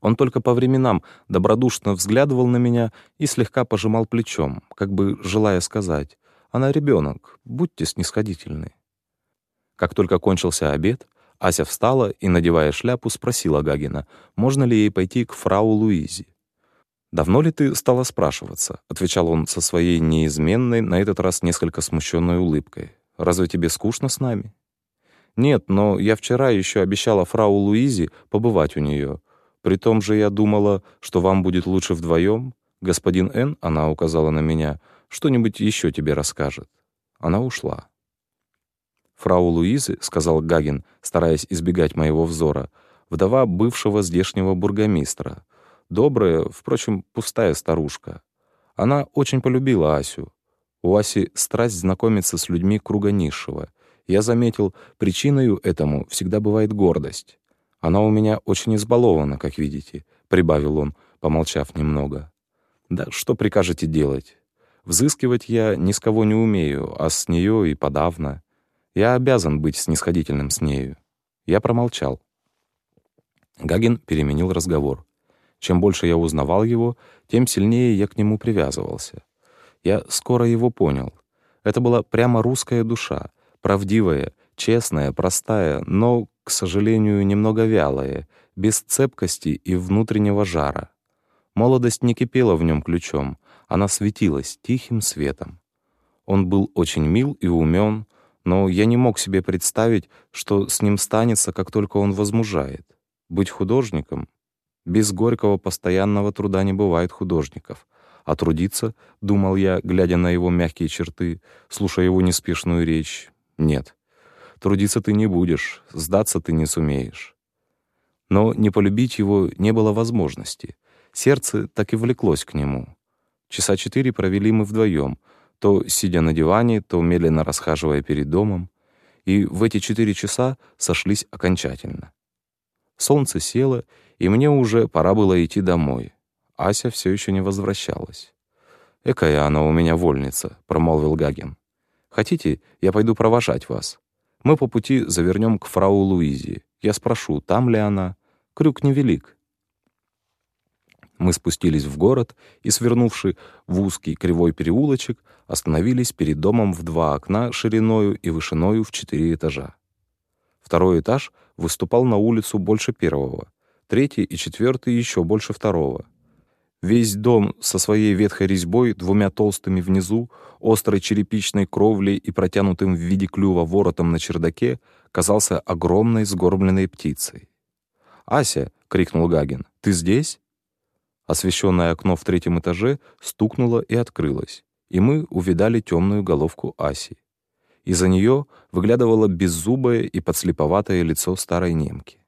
Он только по временам добродушно взглядывал на меня и слегка пожимал плечом, как бы желая сказать, «Она ребенок, будьте снисходительны». Как только кончился обед, Ася встала и, надевая шляпу, спросила Гагина, можно ли ей пойти к фрау Луизе. «Давно ли ты стала спрашиваться?» — отвечал он со своей неизменной, на этот раз несколько смущенной улыбкой. «Разве тебе скучно с нами?» «Нет, но я вчера еще обещала фрау Луизе побывать у нее. При том же я думала, что вам будет лучше вдвоем. Господин Н, она указала на меня, что-нибудь еще тебе расскажет. Она ушла. Фрау Луизы, сказал Гагин, стараясь избегать моего взора, вдова бывшего здешнего бургомистра. Добрая, впрочем, пустая старушка. Она очень полюбила Асю. У Аси страсть знакомиться с людьми круга низшего. Я заметил, причиной этому всегда бывает гордость. Она у меня очень избалована, как видите», — прибавил он, помолчав немного. «Да что прикажете делать? Взыскивать я ни с кого не умею, а с нее и подавно. Я обязан быть снисходительным с нею». Я промолчал. Гагин переменил разговор. Чем больше я узнавал его, тем сильнее я к нему привязывался. Я скоро его понял. Это была прямо русская душа, правдивая, честная, простая, но, к сожалению, немного вялое, без цепкости и внутреннего жара. Молодость не кипела в нем ключом, она светилась тихим светом. Он был очень мил и умен, но я не мог себе представить, что с ним станется, как только он возмужает. Быть художником? Без горького постоянного труда не бывает художников. А трудиться, думал я, глядя на его мягкие черты, слушая его неспешную речь, нет. Трудиться ты не будешь, сдаться ты не сумеешь. Но не полюбить его не было возможности. Сердце так и влеклось к нему. Часа четыре провели мы вдвоем, то сидя на диване, то медленно расхаживая перед домом, и в эти четыре часа сошлись окончательно. Солнце село, и мне уже пора было идти домой. Ася все еще не возвращалась. «Экая она у меня вольница», — промолвил Гагин. «Хотите, я пойду провожать вас?» Мы по пути завернем к фрау Луизе. Я спрошу, там ли она. Крюк невелик. Мы спустились в город и, свернувши в узкий кривой переулочек, остановились перед домом в два окна шириною и вышиною в четыре этажа. Второй этаж выступал на улицу больше первого, третий и четвертый еще больше второго. Весь дом со своей ветхой резьбой, двумя толстыми внизу, острой черепичной кровлей и протянутым в виде клюва воротом на чердаке казался огромной сгорбленной птицей. «Ася!» — крикнул Гагин. «Ты здесь?» Освещенное окно в третьем этаже стукнуло и открылось, и мы увидали темную головку Аси. Из-за нее выглядывало беззубое и подслеповатое лицо старой немки.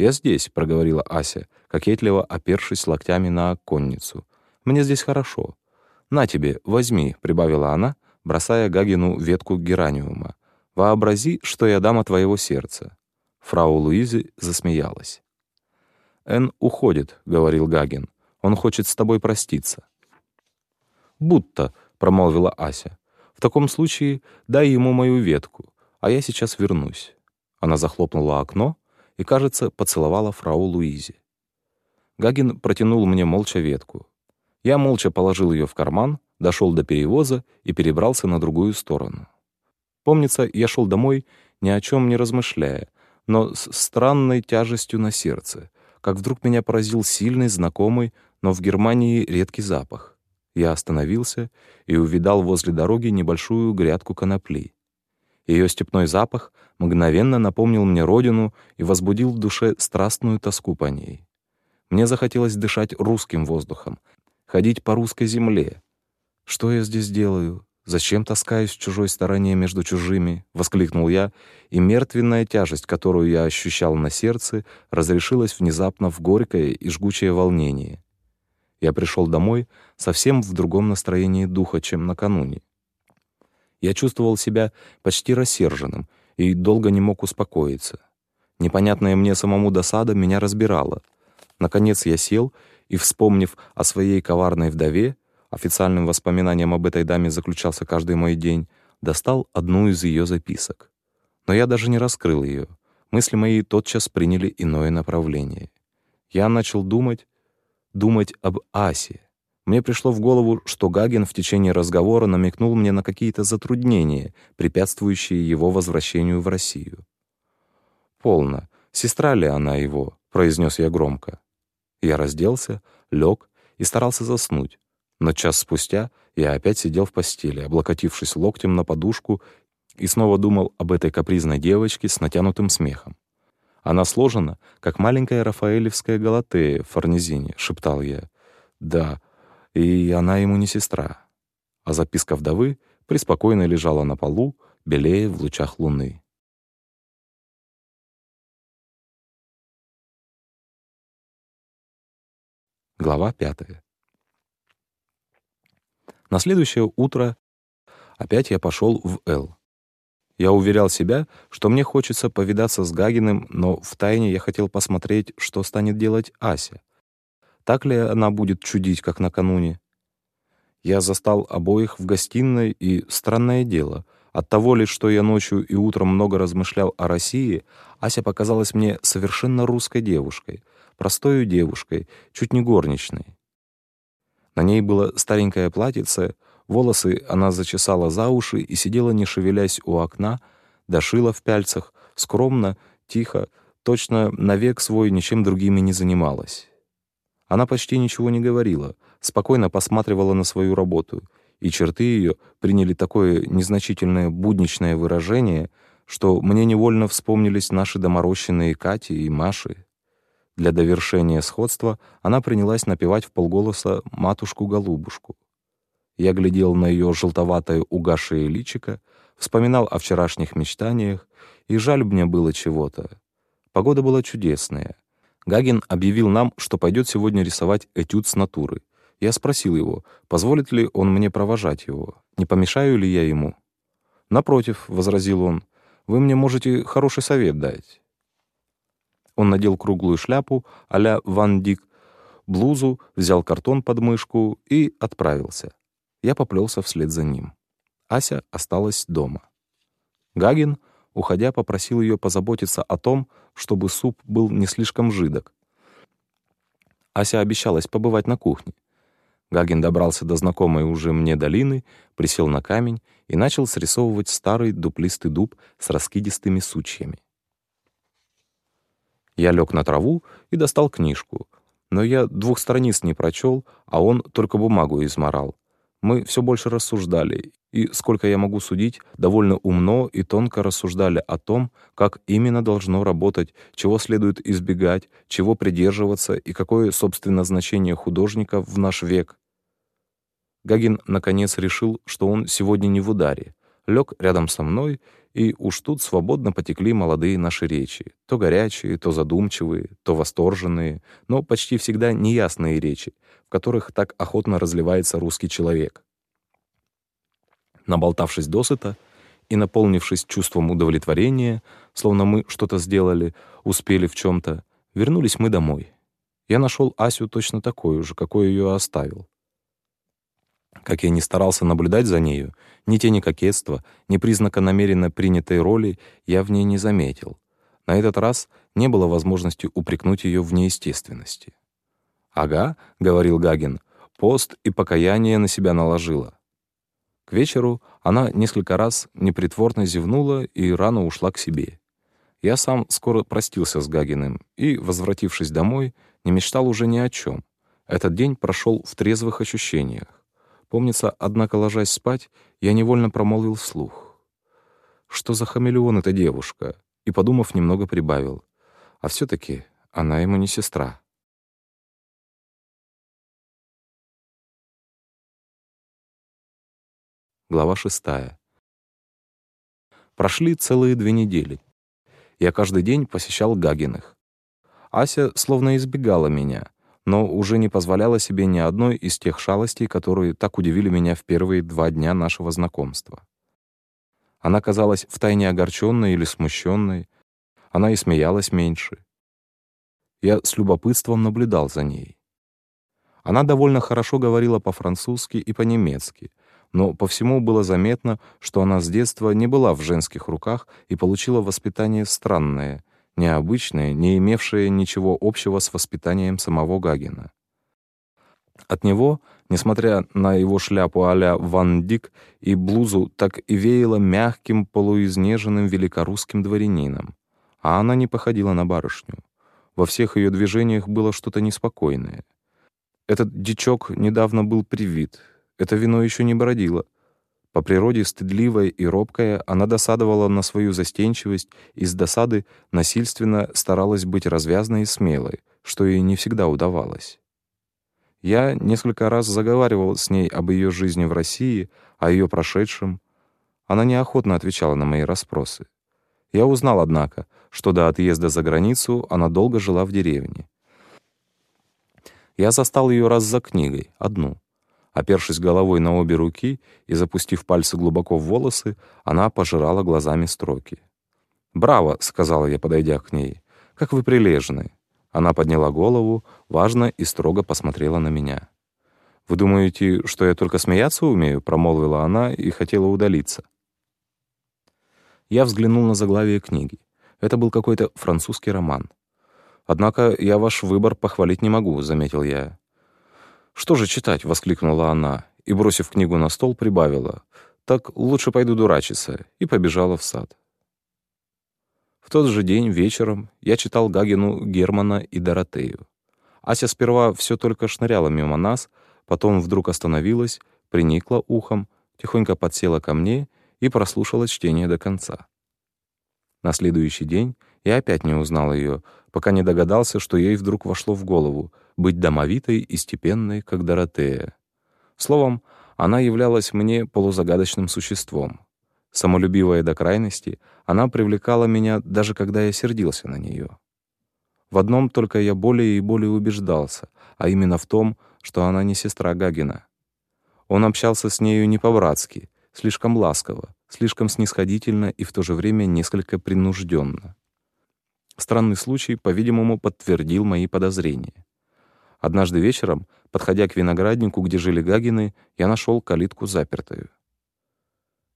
«Я здесь», — проговорила Ася, кокетливо опершись локтями на оконницу. «Мне здесь хорошо». «На тебе, возьми», — прибавила она, бросая Гагину ветку гераниума. «Вообрази, что я дама твоего сердца». Фрау Луизи засмеялась. «Эн уходит», — говорил Гагин. «Он хочет с тобой проститься». «Будто», — промолвила Ася. «В таком случае дай ему мою ветку, а я сейчас вернусь». Она захлопнула окно, и, кажется, поцеловала фрау Луизе. Гагин протянул мне молча ветку. Я молча положил ее в карман, дошел до перевоза и перебрался на другую сторону. Помнится, я шел домой, ни о чем не размышляя, но с странной тяжестью на сердце, как вдруг меня поразил сильный, знакомый, но в Германии редкий запах. Я остановился и увидал возле дороги небольшую грядку конопли. Ее степной запах мгновенно напомнил мне родину и возбудил в душе страстную тоску по ней. Мне захотелось дышать русским воздухом, ходить по русской земле. «Что я здесь делаю? Зачем таскаюсь в чужой стороне между чужими?» — воскликнул я, и мертвенная тяжесть, которую я ощущал на сердце, разрешилась внезапно в горькое и жгучее волнение. Я пришел домой совсем в другом настроении духа, чем накануне. Я чувствовал себя почти рассерженным и долго не мог успокоиться. Непонятная мне самому досада меня разбирала. Наконец я сел и, вспомнив о своей коварной вдове, официальным воспоминанием об этой даме заключался каждый мой день, достал одну из ее записок. Но я даже не раскрыл ее. Мысли мои тотчас приняли иное направление. Я начал думать, думать об Асе. Мне пришло в голову, что Гагин в течение разговора намекнул мне на какие-то затруднения, препятствующие его возвращению в Россию. «Полно. Сестра ли она его?» — произнес я громко. Я разделся, лег и старался заснуть. Но час спустя я опять сидел в постели, облокотившись локтем на подушку и снова думал об этой капризной девочке с натянутым смехом. Она сложена, как маленькая рафаэлевская галатея в Форнезине, шептал я. Да, и она ему не сестра. А записка вдовы преспокойно лежала на полу, белее в лучах луны. Глава пятая. На следующее утро опять я пошел в Л. Я уверял себя, что мне хочется повидаться с Гагиным, но втайне я хотел посмотреть, что станет делать Ася. Так ли она будет чудить, как накануне? Я застал обоих в гостиной, и странное дело, от того ли, что я ночью и утром много размышлял о России, Ася показалась мне совершенно русской девушкой, простою девушкой, чуть не горничной. На ней было старенькое платьице, Волосы она зачесала за уши и сидела, не шевелясь у окна, дошила в пяльцах, скромно, тихо, точно навек свой ничем другим и не занималась. Она почти ничего не говорила, спокойно посматривала на свою работу, и черты ее приняли такое незначительное будничное выражение, что мне невольно вспомнились наши доморощенные Кати и Маши. Для довершения сходства она принялась напевать в полголоса «матушку-голубушку». Я глядел на ее желтоватое угасшее личико, вспоминал о вчерашних мечтаниях, и жаль мне было чего-то. Погода была чудесная. Гагин объявил нам, что пойдет сегодня рисовать этюд с натуры. Я спросил его, позволит ли он мне провожать его, не помешаю ли я ему. «Напротив», — возразил он, — «вы мне можете хороший совет дать». Он надел круглую шляпу а-ля Ван Дик, блузу, взял картон под мышку и отправился. Я поплелся вслед за ним. Ася осталась дома. Гагин, уходя, попросил ее позаботиться о том, чтобы суп был не слишком жидок. Ася обещалась побывать на кухне. Гагин добрался до знакомой уже мне долины, присел на камень и начал срисовывать старый дуплистый дуб с раскидистыми сучьями. Я лег на траву и достал книжку, но я двух страниц не прочел, а он только бумагу изморал. Мы все больше рассуждали, и, сколько я могу судить, довольно умно и тонко рассуждали о том, как именно должно работать, чего следует избегать, чего придерживаться и какое, собственно, значение художника в наш век. Гагин, наконец, решил, что он сегодня не в ударе, лег рядом со мной, и уж тут свободно потекли молодые наши речи, то горячие, то задумчивые, то восторженные, но почти всегда неясные речи, в которых так охотно разливается русский человек. Наболтавшись досыта и наполнившись чувством удовлетворения, словно мы что-то сделали, успели в чем-то, вернулись мы домой. Я нашел Асю точно такую же, какой ее оставил. Как я не старался наблюдать за нею, ни тени кокетства, ни признака намеренно принятой роли я в ней не заметил. На этот раз не было возможности упрекнуть ее в неестественности. «Ага», — говорил Гагин, — «пост и покаяние на себя наложила». К вечеру она несколько раз непритворно зевнула и рано ушла к себе. Я сам скоро простился с Гагиным и, возвратившись домой, не мечтал уже ни о чем. Этот день прошел в трезвых ощущениях. Помнится, однако, ложась спать, я невольно промолвил вслух. Что за хамелеон эта девушка? И, подумав, немного прибавил. А все-таки она ему не сестра. Глава шестая. Прошли целые две недели. Я каждый день посещал Гагиных. Ася словно избегала меня — но уже не позволяла себе ни одной из тех шалостей, которые так удивили меня в первые два дня нашего знакомства. Она казалась втайне огорченной или смущенной, она и смеялась меньше. Я с любопытством наблюдал за ней. Она довольно хорошо говорила по-французски и по-немецки, но по всему было заметно, что она с детства не была в женских руках и получила воспитание странное, необычное, не имевшее ничего общего с воспитанием самого Гагина. От него, несмотря на его шляпу а-ля Ван Дик и блузу, так и веяло мягким, полуизнеженным великорусским дворянином. А она не походила на барышню. Во всех ее движениях было что-то неспокойное. Этот дичок недавно был привит. Это вино еще не бродило. По природе стыдливая и робкая, она досадовала на свою застенчивость и с досады насильственно старалась быть развязной и смелой, что ей не всегда удавалось. Я несколько раз заговаривал с ней об ее жизни в России, о ее прошедшем. Она неохотно отвечала на мои расспросы. Я узнал, однако, что до отъезда за границу она долго жила в деревне. Я застал ее раз за книгой, одну. Опершись головой на обе руки и запустив пальцы глубоко в волосы, она пожирала глазами строки. «Браво!» — сказала я, подойдя к ней. «Как вы прилежны!» Она подняла голову, важно и строго посмотрела на меня. «Вы думаете, что я только смеяться умею?» — промолвила она и хотела удалиться. Я взглянул на заглавие книги. Это был какой-то французский роман. «Однако я ваш выбор похвалить не могу», — заметил я. «Что же читать?» — воскликнула она и, бросив книгу на стол, прибавила. «Так лучше пойду дурачиться», и побежала в сад. В тот же день вечером я читал Гагину Германа и Доротею. Ася сперва все только шныряла мимо нас, потом вдруг остановилась, приникла ухом, тихонько подсела ко мне и прослушала чтение до конца. На следующий день я опять не узнал ее, пока не догадался, что ей вдруг вошло в голову быть домовитой и степенной, как Доротея. Словом, она являлась мне полузагадочным существом. Самолюбивая до крайности, она привлекала меня, даже когда я сердился на нее. В одном только я более и более убеждался, а именно в том, что она не сестра Гагина. Он общался с нею не по-братски, слишком ласково, слишком снисходительно и в то же время несколько принужденно. Странный случай, по-видимому, подтвердил мои подозрения. Однажды вечером, подходя к винограднику, где жили Гагины, я нашел калитку запертую.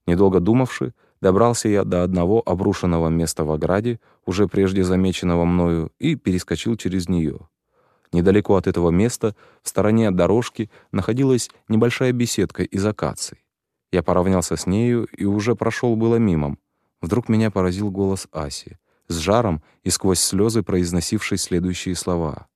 Недолго думавши, добрался я до одного обрушенного места в ограде, уже прежде замеченного мною, и перескочил через нее. Недалеко от этого места, в стороне от дорожки, находилась небольшая беседка из акаций. Я поравнялся с нею и уже прошел было мимо. Вдруг меня поразил голос Аси, с жаром и сквозь слезы произносивший следующие слова.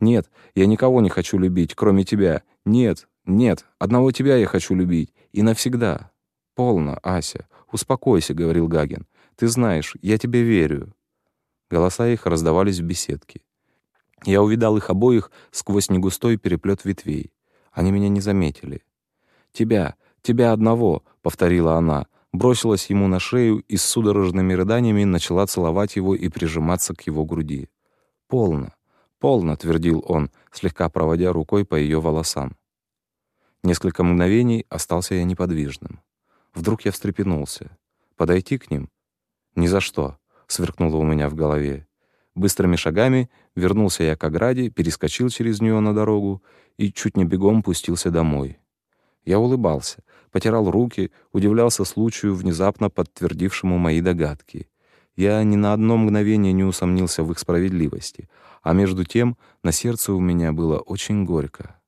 «Нет, я никого не хочу любить, кроме тебя. Нет, нет, одного тебя я хочу любить. И навсегда». «Полно, Ася, успокойся», — говорил Гагин. «Ты знаешь, я тебе верю». Голоса их раздавались в беседке. Я увидал их обоих сквозь негустой переплет ветвей. Они меня не заметили. «Тебя, тебя одного», — повторила она, бросилась ему на шею и с судорожными рыданиями начала целовать его и прижиматься к его груди. «Полно, полно», — твердил он, слегка проводя рукой по ее волосам. Несколько мгновений остался я неподвижным. Вдруг я встрепенулся. Подойти к ним? Ни за что, сверкнуло у меня в голове. Быстрыми шагами вернулся я к ограде, перескочил через нее на дорогу и чуть не бегом пустился домой. Я улыбался, потирал руки, удивлялся случаю, внезапно подтвердившему мои догадки. Я ни на одно мгновение не усомнился в их справедливости, а между тем на сердце у меня было очень горько.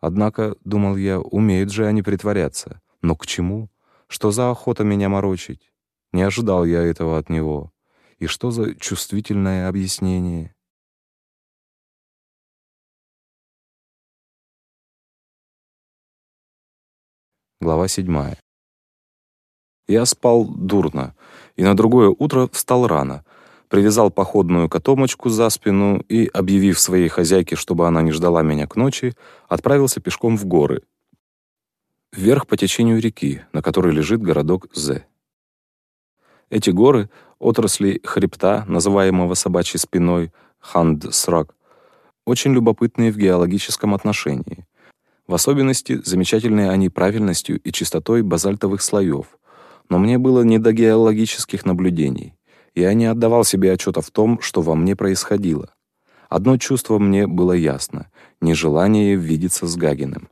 Однако, думал я, умеют же они притворяться. Но к чему? Что за охота меня морочить? Не ожидал я этого от него. И что за чувствительное объяснение? Глава седьмая. Я спал дурно, и на другое утро встал рано, привязал походную котомочку за спину и, объявив своей хозяйке, чтобы она не ждала меня к ночи, отправился пешком в горы, вверх по течению реки, на которой лежит городок З. Эти горы, отрасли хребта, называемого собачьей спиной Ханд-Срак, очень любопытные в геологическом отношении. В особенности замечательные они правильностью и чистотой базальтовых слоев. Но мне было не до геологических наблюдений. Я не отдавал себе отчета в том, что во мне происходило. Одно чувство мне было ясно — нежелание видеться с Гагиным.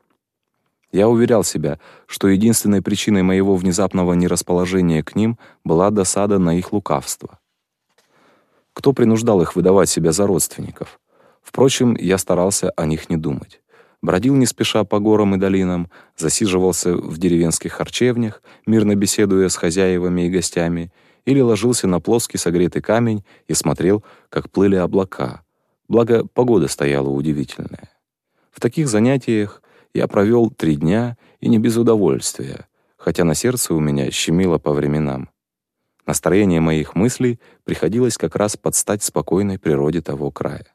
Я уверял себя, что единственной причиной моего внезапного нерасположения к ним была досада на их лукавство. Кто принуждал их выдавать себя за родственников? Впрочем, я старался о них не думать. Бродил не спеша по горам и долинам, засиживался в деревенских харчевнях, мирно беседуя с хозяевами и гостями, или ложился на плоский согретый камень и смотрел, как плыли облака. Благо, погода стояла удивительная. В таких занятиях я провел три дня и не без удовольствия, хотя на сердце у меня щемило по временам. Настроение моих мыслей приходилось как раз под стать спокойной природе того края.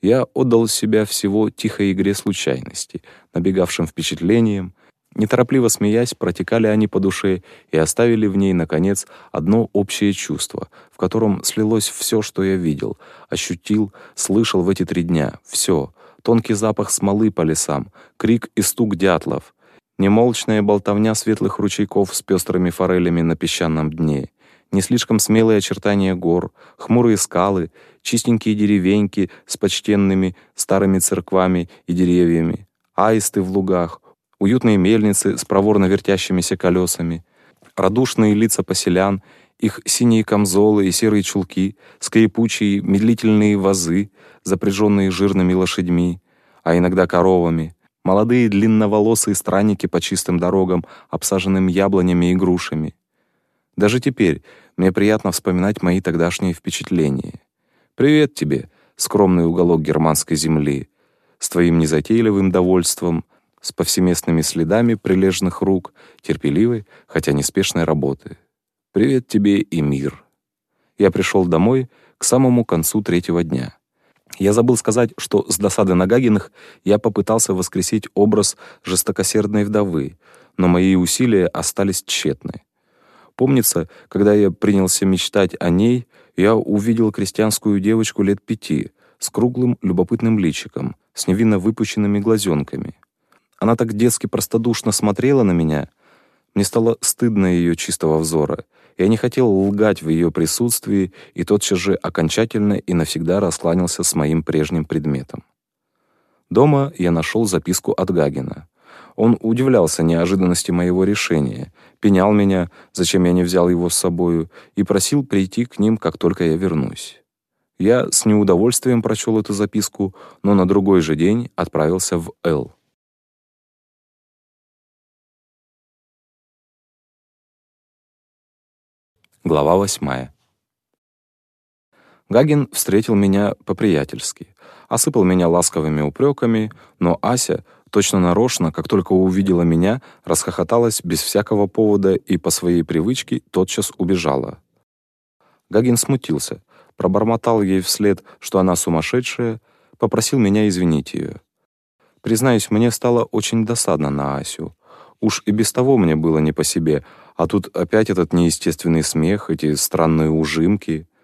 Я отдал себя всего тихой игре случайности, набегавшим впечатлениям, неторопливо смеясь, протекали они по душе и оставили в ней, наконец, одно общее чувство, в котором слилось все, что я видел, ощутил, слышал в эти три дня, все, тонкий запах смолы по лесам, крик и стук дятлов, немолчная болтовня светлых ручейков с пестрыми форелями на песчаном дне, не слишком смелые очертания гор, хмурые скалы, чистенькие деревеньки с почтенными старыми церквами и деревьями, аисты в лугах, уютные мельницы с проворно вертящимися колесами, радушные лица поселян, их синие камзолы и серые чулки, скрипучие медлительные вазы, запряженные жирными лошадьми, а иногда коровами, молодые длинноволосые странники по чистым дорогам, обсаженным яблонями и грушами. Даже теперь мне приятно вспоминать мои тогдашние впечатления. Привет тебе, скромный уголок германской земли, с твоим незатейливым довольством, с повсеместными следами прилежных рук, терпеливой, хотя неспешной работы. Привет тебе и мир. Я пришел домой к самому концу третьего дня. Я забыл сказать, что с досады на Гагиных я попытался воскресить образ жестокосердной вдовы, но мои усилия остались тщетны. Помнится, когда я принялся мечтать о ней, я увидел крестьянскую девочку лет пяти, с круглым любопытным личиком, с невинно выпущенными глазенками. Она так детски простодушно смотрела на меня. Мне стало стыдно ее чистого взора. Я не хотел лгать в ее присутствии и тотчас же окончательно и навсегда раскланялся с моим прежним предметом. Дома я нашел записку от Гагина. Он удивлялся неожиданности моего решения, пенял меня, зачем я не взял его с собою, и просил прийти к ним, как только я вернусь. Я с неудовольствием прочел эту записку, но на другой же день отправился в Л. Глава восьмая. Гагин встретил меня по-приятельски, осыпал меня ласковыми упреками, но Ася — точно нарочно, как только увидела меня, расхохоталась без всякого повода и по своей привычке тотчас убежала. Гагин смутился, пробормотал ей вслед, что она сумасшедшая, попросил меня извинить ее. Признаюсь, мне стало очень досадно на Асю. Уж и без того мне было не по себе, а тут опять этот неестественный смех, эти странные ужимки —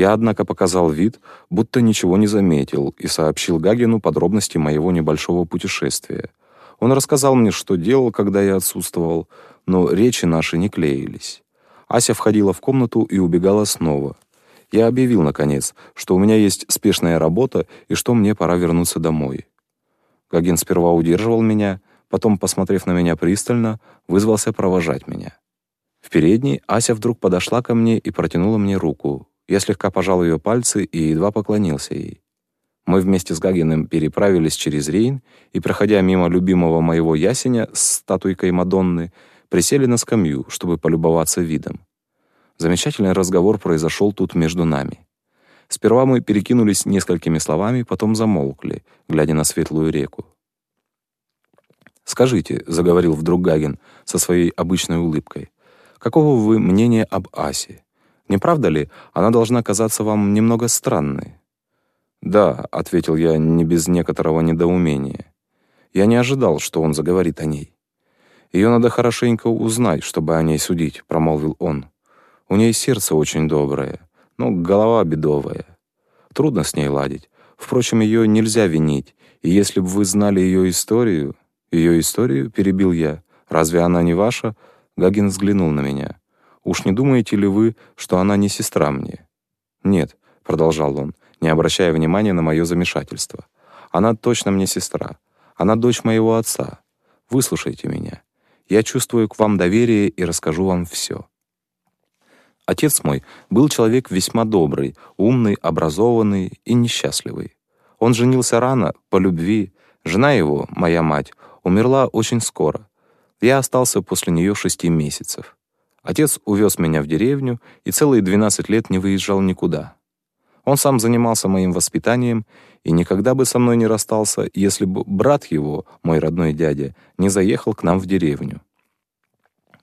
я, однако, показал вид, будто ничего не заметил, и сообщил Гагину подробности моего небольшого путешествия. Он рассказал мне, что делал, когда я отсутствовал, но речи наши не клеились. Ася входила в комнату и убегала снова. Я объявил, наконец, что у меня есть спешная работа и что мне пора вернуться домой. Гагин сперва удерживал меня, потом, посмотрев на меня пристально, вызвался провожать меня. В передней Ася вдруг подошла ко мне и протянула мне руку. Я слегка пожал ее пальцы и едва поклонился ей. Мы вместе с Гагиным переправились через Рейн и, проходя мимо любимого моего ясеня с статуйкой Мадонны, присели на скамью, чтобы полюбоваться видом. Замечательный разговор произошел тут между нами. Сперва мы перекинулись несколькими словами, потом замолкли, глядя на светлую реку. «Скажите», — заговорил вдруг Гагин со своей обычной улыбкой, «какого вы мнения об Асе? Не правда ли, она должна казаться вам немного странной?» «Да», — ответил я не без некоторого недоумения. Я не ожидал, что он заговорит о ней. «Ее надо хорошенько узнать, чтобы о ней судить», — промолвил он. «У ней сердце очень доброе, но голова бедовая. Трудно с ней ладить. Впрочем, ее нельзя винить, и если бы вы знали ее историю...» «Ее историю?» — перебил я. «Разве она не ваша?» Гагин взглянул на меня. Уж не думаете ли вы, что она не сестра мне?» «Нет», — продолжал он, не обращая внимания на мое замешательство. «Она точно мне сестра. Она дочь моего отца. Выслушайте меня. Я чувствую к вам доверие и расскажу вам все». Отец мой был человек весьма добрый, умный, образованный и несчастливый. Он женился рано, по любви. Жена его, моя мать, умерла очень скоро. Я остался после нее шести месяцев. Отец увез меня в деревню и целые 12 лет не выезжал никуда. Он сам занимался моим воспитанием и никогда бы со мной не расстался, если бы брат его, мой родной дядя, не заехал к нам в деревню.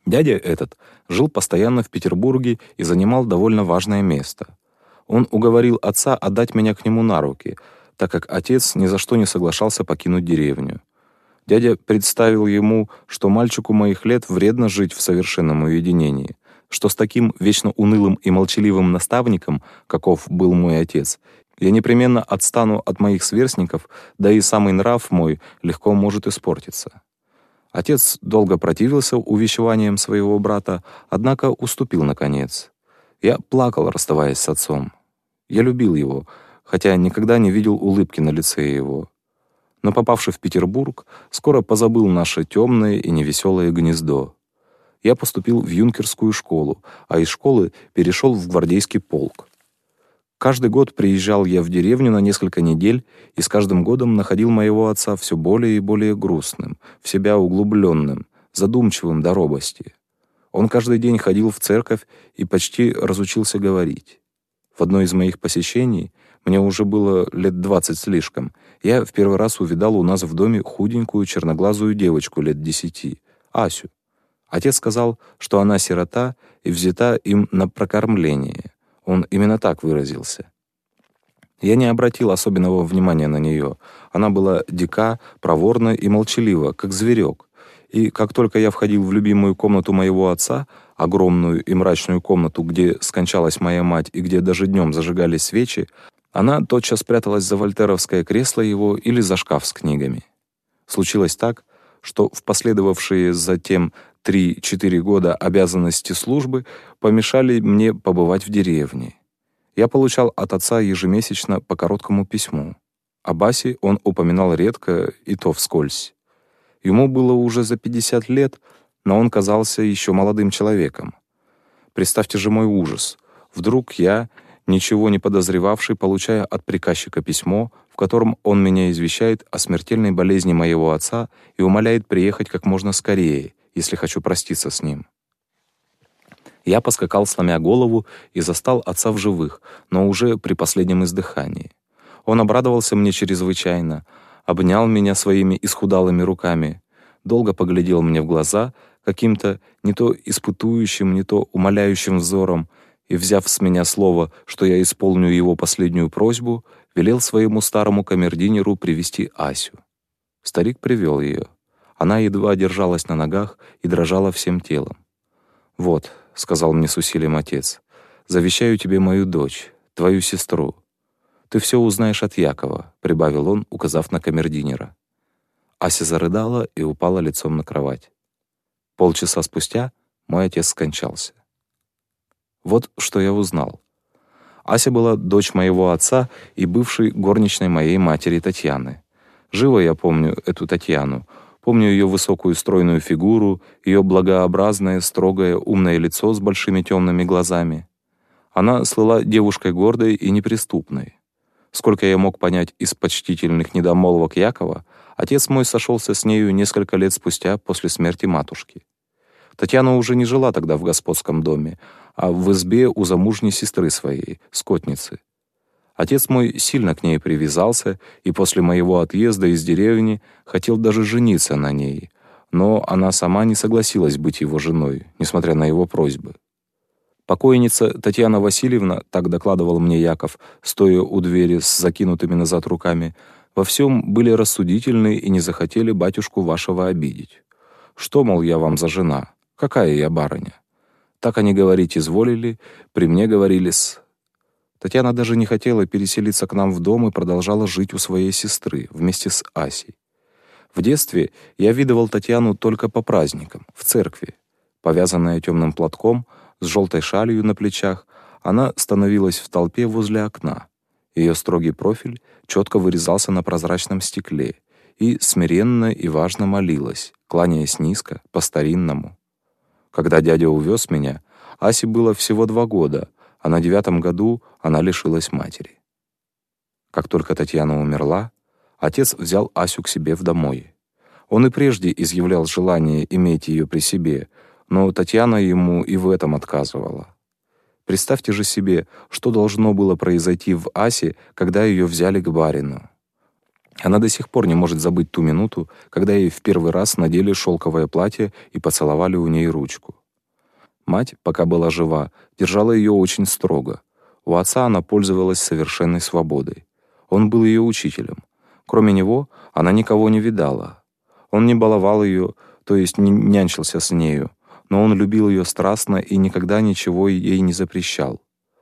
Дядя этот жил постоянно в Петербурге и занимал довольно важное место. Он уговорил отца отдать меня к нему на руки, так как отец ни за что не соглашался покинуть деревню. Дядя представил ему, что мальчику моих лет вредно жить в совершенном уединении, что с таким вечно унылым и молчаливым наставником, каков был мой отец, я непременно отстану от моих сверстников, да и самый нрав мой легко может испортиться. Отец долго противился увещеваниям своего брата, однако уступил наконец. Я плакал, расставаясь с отцом. Я любил его, хотя никогда не видел улыбки на лице его. Но попавший в Петербург, скоро позабыл наше темное и невеселое гнездо. Я поступил в юнкерскую школу, а из школы перешел в гвардейский полк. Каждый год приезжал я в деревню на несколько недель и с каждым годом находил моего отца все более и более грустным, в себя углубленным, задумчивым до робости. Он каждый день ходил в церковь и почти разучился говорить. В одно из моих посещений, мне уже было лет двадцать слишком, я в первый раз увидал у нас в доме худенькую черноглазую девочку лет десяти, Асю. Отец сказал, что она сирота и взята им на прокормление. Он именно так выразился. Я не обратил особенного внимания на нее. Она была дика, проворна и молчалива, как зверек. И как только я входил в любимую комнату моего отца, огромную и мрачную комнату, где скончалась моя мать и где даже днем зажигались свечи, она тотчас спряталась за вольтеровское кресло его или за шкаф с книгами. Случилось так, что в последовавшие затем 3-4 года обязанности службы помешали мне побывать в деревне. Я получал от отца ежемесячно по короткому письму. О Басе он упоминал редко, и то вскользь. Ему было уже за 50 лет, но он казался еще молодым человеком. Представьте же мой ужас. Вдруг я, ничего не подозревавший, получая от приказчика письмо, в котором он меня извещает о смертельной болезни моего отца и умоляет приехать как можно скорее, если хочу проститься с ним. Я поскакал, сломя голову, и застал отца в живых, но уже при последнем издыхании. Он обрадовался мне чрезвычайно, обнял меня своими исхудалыми руками, долго поглядел мне в глаза каким-то не то испытующим, не то умоляющим взором, и, взяв с меня слово, что я исполню его последнюю просьбу, велел своему старому камердинеру привести Асю. Старик привел ее. Она едва держалась на ногах и дрожала всем телом. «Вот», — сказал мне с усилием отец, — «завещаю тебе мою дочь, твою сестру. Ты все узнаешь от Якова», — прибавил он, указав на камердинера. Ася зарыдала и упала лицом на кровать. Полчаса спустя мой отец скончался. Вот что я узнал. Ася была дочь моего отца и бывшей горничной моей матери Татьяны. Живо я помню эту Татьяну. Помню ее высокую стройную фигуру, ее благообразное, строгое, умное лицо с большими темными глазами. Она слыла девушкой гордой и неприступной. Сколько я мог понять из почтительных недомолвок Якова, отец мой сошелся с нею несколько лет спустя после смерти матушки. Татьяна уже не жила тогда в господском доме, а в избе у замужней сестры своей, скотницы. Отец мой сильно к ней привязался и после моего отъезда из деревни хотел даже жениться на ней, но она сама не согласилась быть его женой, несмотря на его просьбы. Покойница Татьяна Васильевна, так докладывал мне Яков, стоя у двери с закинутыми назад руками, во всем были рассудительны и не захотели батюшку вашего обидеть. Что, мол, я вам за жена? Какая я барыня? Так они говорить изволили, при мне говорили с Татьяна даже не хотела переселиться к нам в дом и продолжала жить у своей сестры вместе с Асей. В детстве я видывал Татьяну только по праздникам, в церкви. Повязанная темным платком, с желтой шалью на плечах, она становилась в толпе возле окна. Ее строгий профиль четко вырезался на прозрачном стекле и смиренно и важно молилась, кланяясь низко, по-старинному. Когда дядя увез меня, Асе было всего два года, а на девятом году она лишилась матери. Как только Татьяна умерла, отец взял Асю к себе в домой. Он и прежде изъявлял желание иметь ее при себе, но Татьяна ему и в этом отказывала. Представьте же себе, что должно было произойти в Асе, когда ее взяли к барину. Она до сих пор не может забыть ту минуту, когда ей в первый раз надели шелковое платье и поцеловали у ней ручку. Мать, пока была жива, держала ее очень строго. У отца она пользовалась совершенной свободой. Он был ее учителем. Кроме него, она никого не видала. Он не баловал ее, то есть не нянчился с нею, но он любил ее страстно и никогда ничего ей не запрещал.